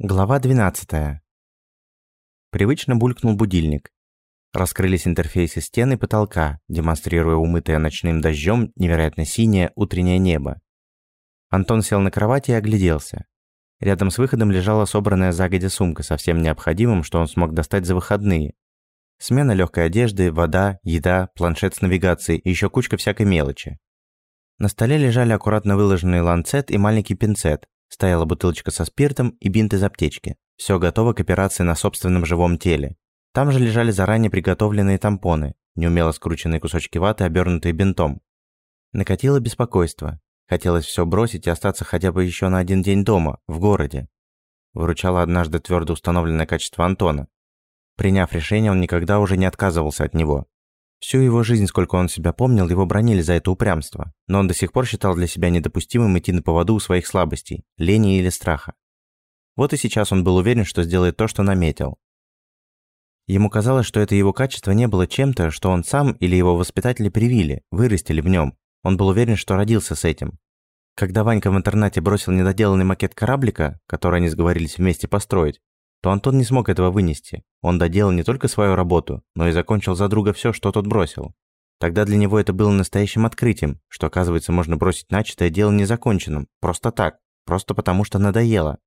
Глава 12. Привычно булькнул будильник. Раскрылись интерфейсы стен и потолка, демонстрируя умытое ночным дождем невероятно синее утреннее небо. Антон сел на кровати и огляделся. Рядом с выходом лежала собранная загодя сумка со всем необходимым, что он смог достать за выходные. Смена легкой одежды, вода, еда, планшет с навигацией и еще кучка всякой мелочи. На столе лежали аккуратно выложенный ланцет и маленький пинцет, Стояла бутылочка со спиртом и бинт из аптечки. Все готово к операции на собственном живом теле. Там же лежали заранее приготовленные тампоны, неумело скрученные кусочки ваты, обернутые бинтом. Накатило беспокойство. Хотелось все бросить и остаться хотя бы еще на один день дома, в городе. Выручало однажды твердо установленное качество Антона. Приняв решение, он никогда уже не отказывался от него. Всю его жизнь, сколько он себя помнил, его бронили за это упрямство, но он до сих пор считал для себя недопустимым идти на поводу у своих слабостей, лени или страха. Вот и сейчас он был уверен, что сделает то, что наметил. Ему казалось, что это его качество не было чем-то, что он сам или его воспитатели привили, вырастили в нем. Он был уверен, что родился с этим. Когда Ванька в интернате бросил недоделанный макет кораблика, который они сговорились вместе построить, то Антон не смог этого вынести. Он доделал не только свою работу, но и закончил за друга все, что тот бросил. Тогда для него это было настоящим открытием, что, оказывается, можно бросить начатое дело незаконченным, просто так, просто потому что надоело.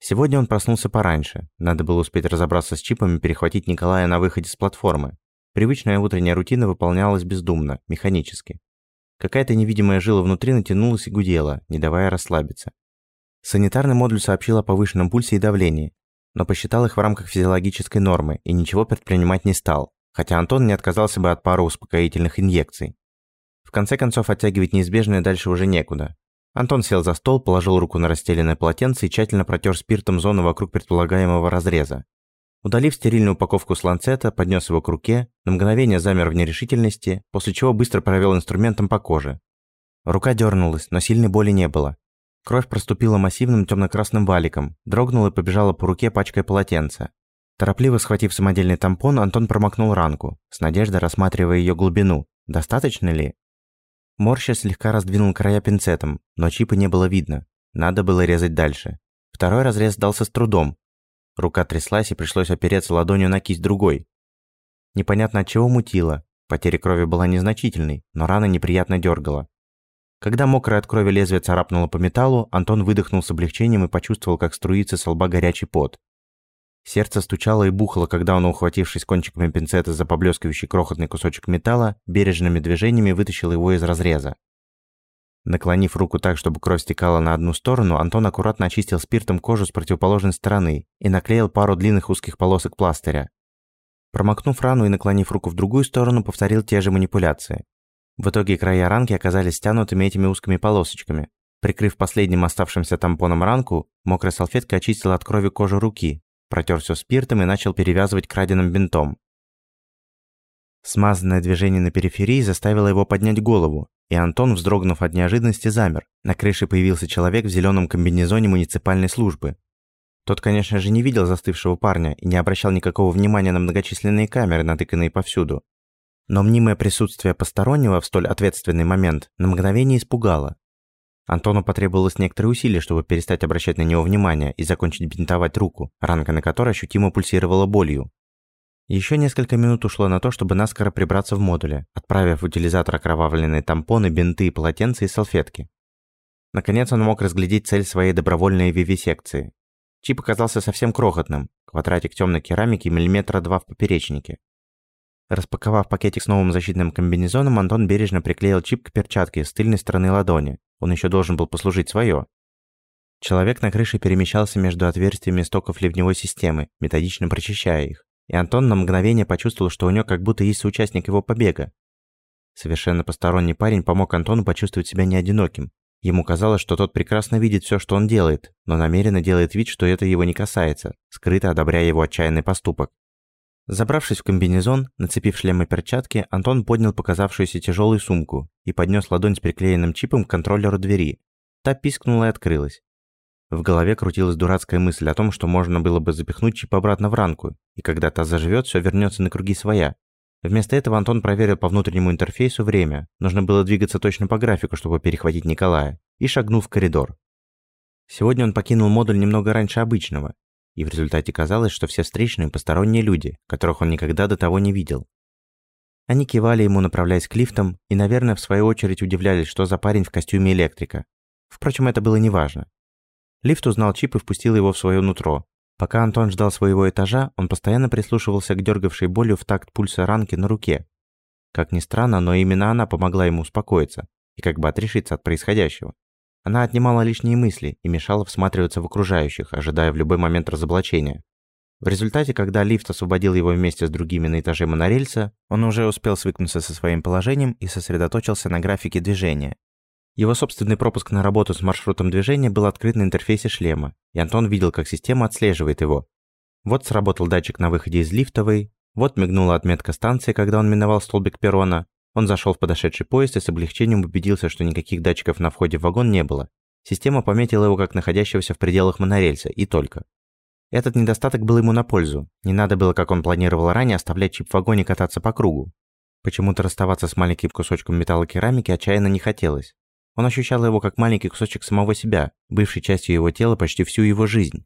Сегодня он проснулся пораньше. Надо было успеть разобраться с чипами перехватить Николая на выходе с платформы. Привычная утренняя рутина выполнялась бездумно, механически. Какая-то невидимая жила внутри натянулась и гудела, не давая расслабиться. Санитарный модуль сообщил о повышенном пульсе и давлении, но посчитал их в рамках физиологической нормы и ничего предпринимать не стал, хотя Антон не отказался бы от пары успокоительных инъекций. В конце концов, оттягивать неизбежное дальше уже некуда. Антон сел за стол, положил руку на расстеленное полотенце и тщательно протер спиртом зону вокруг предполагаемого разреза. Удалив стерильную упаковку с ланцета, поднес его к руке, на мгновение замер в нерешительности, после чего быстро провел инструментом по коже. Рука дернулась, но сильной боли не было. Кровь проступила массивным темно-красным валиком, дрогнула и побежала по руке пачкой полотенца. Торопливо схватив самодельный тампон, Антон промокнул ранку, с надеждой рассматривая ее глубину. Достаточно ли? Морща слегка раздвинул края пинцетом, но чипа не было видно. Надо было резать дальше. Второй разрез дался с трудом. Рука тряслась и пришлось опереться ладонью на кисть другой. Непонятно от чего мутило. Потеря крови была незначительной, но рана неприятно дергала. Когда мокрая от крови лезвие царапнуло по металлу, Антон выдохнул с облегчением и почувствовал, как струится с лба горячий пот. Сердце стучало и бухало, когда он, ухватившись кончиками пинцета за поблескивающий крохотный кусочек металла, бережными движениями вытащил его из разреза. Наклонив руку так, чтобы кровь стекала на одну сторону, Антон аккуратно очистил спиртом кожу с противоположной стороны и наклеил пару длинных узких полосок пластыря. Промокнув рану и наклонив руку в другую сторону, повторил те же манипуляции. В итоге края ранки оказались стянутыми этими узкими полосочками. Прикрыв последним оставшимся тампоном ранку, мокрая салфетка очистила от крови кожу руки, протер все спиртом и начал перевязывать краденым бинтом. Смазанное движение на периферии заставило его поднять голову, и Антон, вздрогнув от неожиданности, замер. На крыше появился человек в зеленом комбинезоне муниципальной службы. Тот, конечно же, не видел застывшего парня и не обращал никакого внимания на многочисленные камеры, натыканные повсюду. Но мнимое присутствие постороннего в столь ответственный момент на мгновение испугало. Антону потребовалось некоторые усилия, чтобы перестать обращать на него внимание и закончить бинтовать руку, ранка на которой ощутимо пульсировала болью. Еще несколько минут ушло на то, чтобы наскоро прибраться в модуле, отправив в утилизатор окровавленные тампоны, бинты, полотенца и салфетки. Наконец он мог разглядеть цель своей добровольной вивисекции. Чип оказался совсем крохотным, квадратик темной керамики миллиметра два в поперечнике, Распаковав пакетик с новым защитным комбинезоном, Антон бережно приклеил чип к перчатке с тыльной стороны ладони. Он еще должен был послужить свое. Человек на крыше перемещался между отверстиями стоков ливневой системы, методично прочищая их. И Антон на мгновение почувствовал, что у него как будто есть соучастник его побега. Совершенно посторонний парень помог Антону почувствовать себя неодиноким. Ему казалось, что тот прекрасно видит все, что он делает, но намеренно делает вид, что это его не касается, скрыто одобряя его отчаянный поступок. Забравшись в комбинезон, нацепив шлем и перчатки, Антон поднял показавшуюся тяжелую сумку и поднес ладонь с приклеенным чипом к контроллеру двери. Та пискнула и открылась. В голове крутилась дурацкая мысль о том, что можно было бы запихнуть чип обратно в ранку, и когда та заживет, все вернется на круги своя. Вместо этого Антон проверил по внутреннему интерфейсу время. Нужно было двигаться точно по графику, чтобы перехватить Николая, и шагнул в коридор. Сегодня он покинул модуль немного раньше обычного, и в результате казалось, что все встречные посторонние люди, которых он никогда до того не видел. Они кивали ему, направляясь к лифтам, и, наверное, в свою очередь удивлялись, что за парень в костюме электрика. Впрочем, это было неважно. Лифт узнал чип и впустил его в свое нутро. Пока Антон ждал своего этажа, он постоянно прислушивался к дергавшей болью в такт пульса ранки на руке. Как ни странно, но именно она помогла ему успокоиться и как бы отрешиться от происходящего. Она отнимала лишние мысли и мешала всматриваться в окружающих, ожидая в любой момент разоблачения. В результате, когда лифт освободил его вместе с другими на этаже монорельса, он уже успел свыкнуться со своим положением и сосредоточился на графике движения. Его собственный пропуск на работу с маршрутом движения был открыт на интерфейсе шлема, и Антон видел, как система отслеживает его. Вот сработал датчик на выходе из лифтовой, вот мигнула отметка станции, когда он миновал столбик перрона. Он зашел в подошедший поезд и с облегчением убедился, что никаких датчиков на входе в вагон не было. Система пометила его как находящегося в пределах монорельса, и только. Этот недостаток был ему на пользу. Не надо было, как он планировал ранее, оставлять чип в вагоне кататься по кругу. Почему-то расставаться с маленьким кусочком металлокерамики отчаянно не хотелось. Он ощущал его как маленький кусочек самого себя, бывшей частью его тела почти всю его жизнь.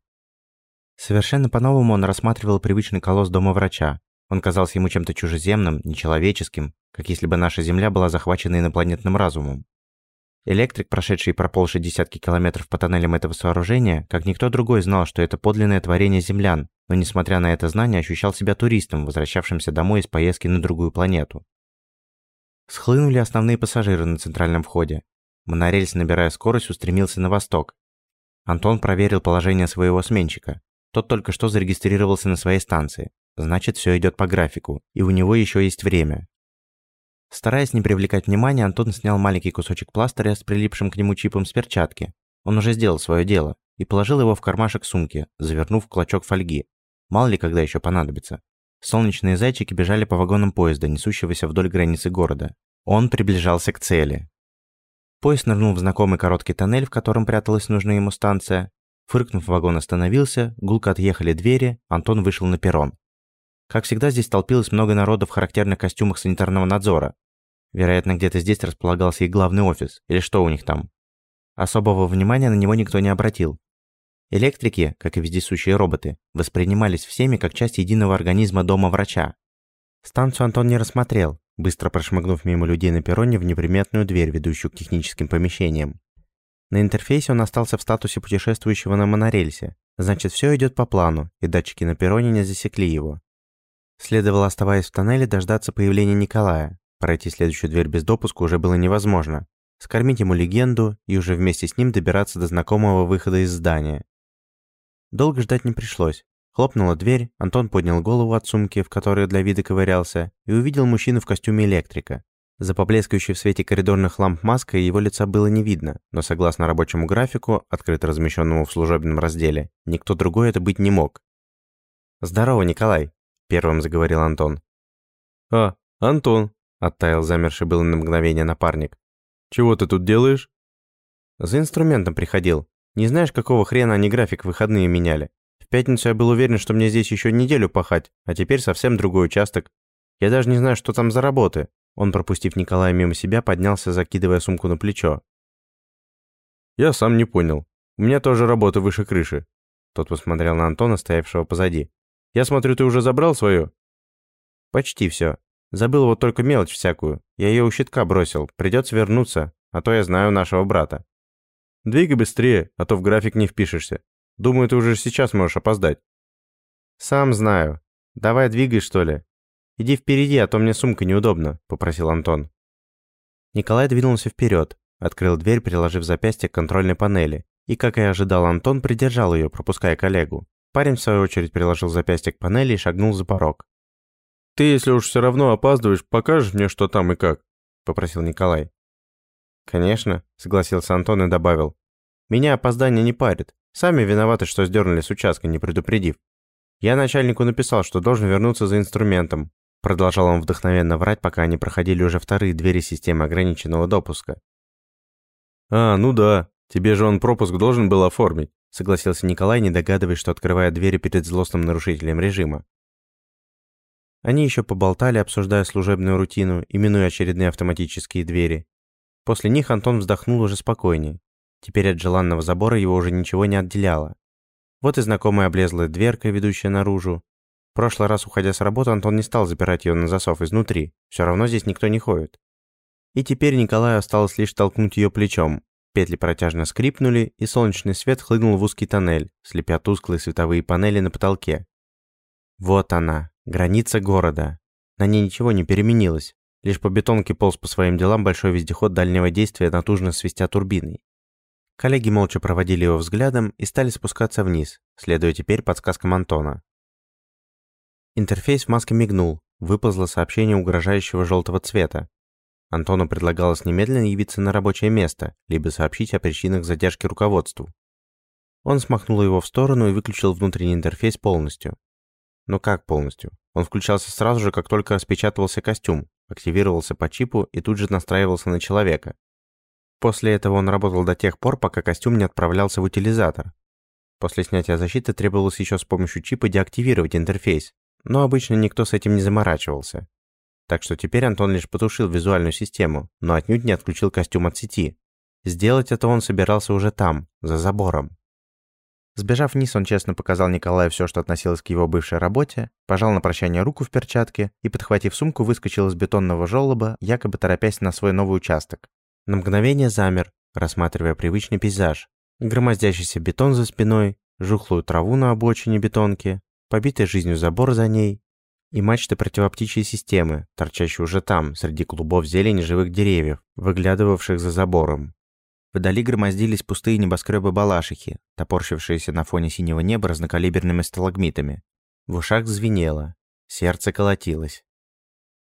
Совершенно по-новому он рассматривал привычный колосс дома врача. Он казался ему чем-то чужеземным, нечеловеческим, как если бы наша Земля была захвачена инопланетным разумом. Электрик, прошедший и проползший десятки километров по тоннелям этого сооружения, как никто другой знал, что это подлинное творение землян, но несмотря на это знание, ощущал себя туристом, возвращавшимся домой из поездки на другую планету. Схлынули основные пассажиры на центральном входе. Монорельс, набирая скорость, устремился на восток. Антон проверил положение своего сменщика. Тот только что зарегистрировался на своей станции. Значит, все идет по графику, и у него еще есть время. Стараясь не привлекать внимания, Антон снял маленький кусочек пластыря с прилипшим к нему чипом с перчатки. Он уже сделал свое дело и положил его в кармашек сумки, завернув в клочок фольги. Мало ли когда еще понадобится. Солнечные зайчики бежали по вагонам поезда, несущегося вдоль границы города. Он приближался к цели. Поезд нырнул в знакомый короткий тоннель, в котором пряталась нужная ему станция. Фыркнув, вагон остановился, гулко отъехали двери, Антон вышел на перрон. Как всегда, здесь толпилось много народа в характерных костюмах санитарного надзора. Вероятно, где-то здесь располагался их главный офис, или что у них там. Особого внимания на него никто не обратил. Электрики, как и вездесущие роботы, воспринимались всеми как часть единого организма дома врача. Станцию Антон не рассмотрел, быстро прошмыгнув мимо людей на перроне в неприметную дверь, ведущую к техническим помещениям. На интерфейсе он остался в статусе путешествующего на монорельсе. Значит, все идет по плану, и датчики на перроне не засекли его. Следовало, оставаясь в тоннеле, дождаться появления Николая. Пройти следующую дверь без допуска уже было невозможно. Скормить ему легенду и уже вместе с ним добираться до знакомого выхода из здания. Долго ждать не пришлось. Хлопнула дверь, Антон поднял голову от сумки, в которой для вида ковырялся, и увидел мужчину в костюме электрика. За поблескающей в свете коридорных ламп маской его лица было не видно, но согласно рабочему графику, открыто размещенному в служебном разделе, никто другой это быть не мог. «Здорово, Николай!» – первым заговорил Антон. «А, Антон!» – оттаял замерший был на мгновение напарник. «Чего ты тут делаешь?» «За инструментом приходил. Не знаешь, какого хрена они график выходные меняли? В пятницу я был уверен, что мне здесь еще неделю пахать, а теперь совсем другой участок. Я даже не знаю, что там за работы». Он, пропустив Николая мимо себя, поднялся, закидывая сумку на плечо. «Я сам не понял. У меня тоже работа выше крыши». Тот посмотрел на Антона, стоявшего позади. Я смотрю, ты уже забрал свое?» «Почти все. Забыл вот только мелочь всякую. Я ее у щитка бросил. Придется вернуться, а то я знаю нашего брата». «Двигай быстрее, а то в график не впишешься. Думаю, ты уже сейчас можешь опоздать». «Сам знаю. Давай двигай, что ли. Иди впереди, а то мне сумка неудобно», — попросил Антон. Николай двинулся вперед, открыл дверь, приложив запястье к контрольной панели, и, как и ожидал Антон, придержал ее, пропуская коллегу. Парень, в свою очередь, приложил запястье к панели и шагнул за порог. «Ты, если уж все равно опаздываешь, покажешь мне, что там и как?» – попросил Николай. «Конечно», – согласился Антон и добавил. «Меня опоздание не парит. Сами виноваты, что сдернули с участка, не предупредив. Я начальнику написал, что должен вернуться за инструментом». Продолжал он вдохновенно врать, пока они проходили уже вторые двери системы ограниченного допуска. «А, ну да. Тебе же он пропуск должен был оформить согласился Николай, не догадываясь, что открывает двери перед злостным нарушителем режима. Они еще поболтали, обсуждая служебную рутину, именуя очередные автоматические двери. После них Антон вздохнул уже спокойнее. Теперь от желанного забора его уже ничего не отделяло. Вот и знакомая облезлая дверка, ведущая наружу. В прошлый раз, уходя с работы, Антон не стал запирать ее на засов изнутри. Все равно здесь никто не ходит. И теперь Николаю осталось лишь толкнуть ее плечом. Петли протяжно скрипнули, и солнечный свет хлынул в узкий тоннель, слепя тусклые световые панели на потолке. Вот она, граница города. На ней ничего не переменилось. Лишь по бетонке полз по своим делам большой вездеход дальнего действия, натужно свистя турбиной. Коллеги молча проводили его взглядом и стали спускаться вниз, следуя теперь подсказкам Антона. Интерфейс в маске мигнул, выползло сообщение угрожающего желтого цвета. Антону предлагалось немедленно явиться на рабочее место, либо сообщить о причинах задержки руководству. Он смахнул его в сторону и выключил внутренний интерфейс полностью. Но как полностью? Он включался сразу же, как только распечатывался костюм, активировался по чипу и тут же настраивался на человека. После этого он работал до тех пор, пока костюм не отправлялся в утилизатор. После снятия защиты требовалось еще с помощью чипа деактивировать интерфейс, но обычно никто с этим не заморачивался. Так что теперь Антон лишь потушил визуальную систему, но отнюдь не отключил костюм от сети. Сделать это он собирался уже там, за забором. Сбежав вниз, он честно показал Николаю все, что относилось к его бывшей работе, пожал на прощание руку в перчатке и, подхватив сумку, выскочил из бетонного желоба, якобы торопясь на свой новый участок. На мгновение замер, рассматривая привычный пейзаж. Громоздящийся бетон за спиной, жухлую траву на обочине бетонки, побитый жизнью забор за ней и мачты противоптичьей системы, торчащие уже там, среди клубов зелени живых деревьев, выглядывавших за забором. Вдали громоздились пустые небоскребы Балашихи, топорщившиеся на фоне синего неба разнокалиберными сталагмитами. В ушах звенело, сердце колотилось.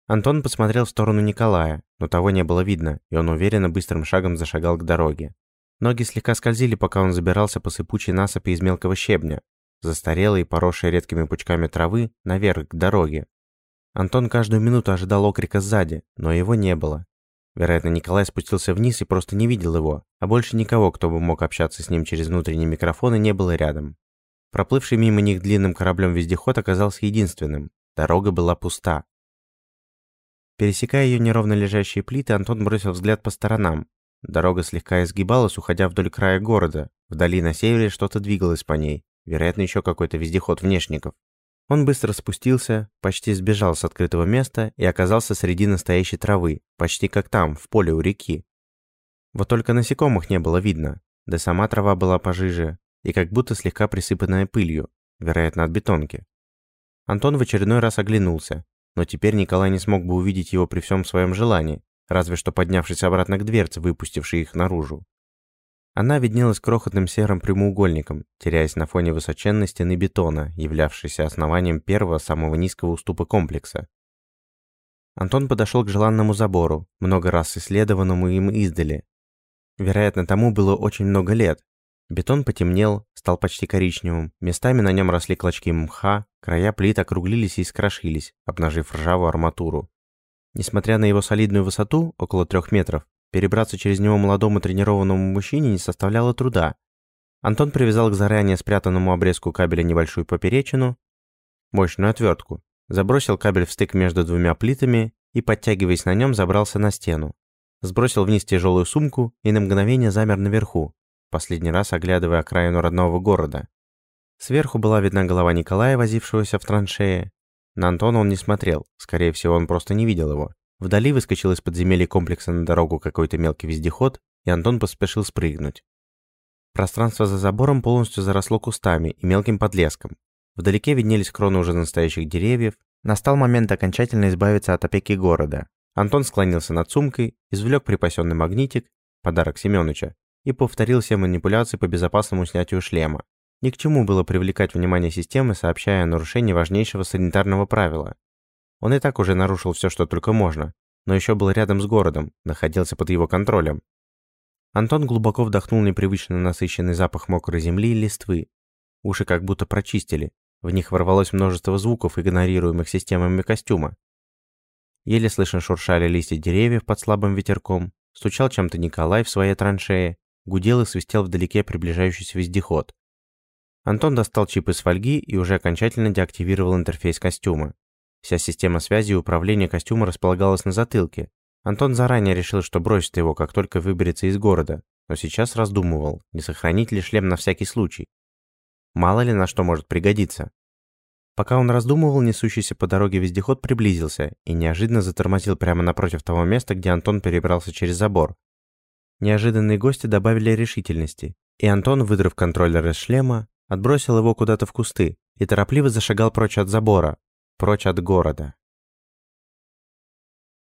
Антон посмотрел в сторону Николая, но того не было видно, и он уверенно быстрым шагом зашагал к дороге. Ноги слегка скользили, пока он забирался по сыпучей насыпи из мелкого щебня, застарелой и поросшей редкими пучками травы, наверх к дороге. Антон каждую минуту ожидал окрика сзади, но его не было. Вероятно, Николай спустился вниз и просто не видел его, а больше никого, кто бы мог общаться с ним через внутренние микрофоны, не было рядом. Проплывший мимо них длинным кораблем вездеход оказался единственным. Дорога была пуста. Пересекая ее неровно лежащие плиты, Антон бросил взгляд по сторонам. Дорога слегка изгибалась, уходя вдоль края города. Вдали на севере что-то двигалось по ней. Вероятно, еще какой-то вездеход внешников. Он быстро спустился, почти сбежал с открытого места и оказался среди настоящей травы, почти как там, в поле у реки. Вот только насекомых не было видно, да сама трава была пожиже и как будто слегка присыпанная пылью, вероятно, от бетонки. Антон в очередной раз оглянулся, но теперь Николай не смог бы увидеть его при всем своем желании, разве что поднявшись обратно к дверце, выпустившей их наружу. Она виднелась крохотным серым прямоугольником, теряясь на фоне высоченной стены бетона, являвшейся основанием первого самого низкого уступа комплекса. Антон подошел к желанному забору, много раз исследованному им издали. Вероятно, тому было очень много лет, Бетон потемнел, стал почти коричневым, местами на нем росли клочки мха, края плит округлились и искрошились, обнажив ржавую арматуру. Несмотря на его солидную высоту, около трех метров, перебраться через него молодому тренированному мужчине не составляло труда. Антон привязал к заранее спрятанному обрезку кабеля небольшую поперечину, мощную отвертку, забросил кабель в стык между двумя плитами и, подтягиваясь на нем, забрался на стену. Сбросил вниз тяжелую сумку и на мгновение замер наверху, последний раз оглядывая окраину родного города. Сверху была видна голова Николая, возившегося в траншее. На Антона он не смотрел, скорее всего, он просто не видел его. Вдали выскочил из подземелья комплекса на дорогу какой-то мелкий вездеход, и Антон поспешил спрыгнуть. Пространство за забором полностью заросло кустами и мелким подлеском. Вдалеке виднелись кроны уже настоящих деревьев. Настал момент окончательно избавиться от опеки города. Антон склонился над сумкой, извлек припасенный магнитик, подарок Семёныча, и повторил все манипуляции по безопасному снятию шлема. Ни к чему было привлекать внимание системы, сообщая о нарушении важнейшего санитарного правила. Он и так уже нарушил все, что только можно, но еще был рядом с городом, находился под его контролем. Антон глубоко вдохнул непривычно насыщенный запах мокрой земли и листвы. Уши как будто прочистили, в них ворвалось множество звуков, игнорируемых системами костюма. Еле слышно шуршали листья деревьев под слабым ветерком, стучал чем-то Николай в своей траншее, гудел и свистел вдалеке приближающийся вездеход. Антон достал чип из фольги и уже окончательно деактивировал интерфейс костюма. Вся система связи и управления костюма располагалась на затылке. Антон заранее решил, что бросит его, как только выберется из города. но сейчас раздумывал, не сохранить ли шлем на всякий случай. Мало ли на что может пригодиться. Пока он раздумывал, несущийся по дороге вездеход приблизился и неожиданно затормозил прямо напротив того места, где Антон перебрался через забор. Неожиданные гости добавили решительности, и Антон, выдрав контроллер из шлема, отбросил его куда-то в кусты и торопливо зашагал прочь от забора, прочь от города.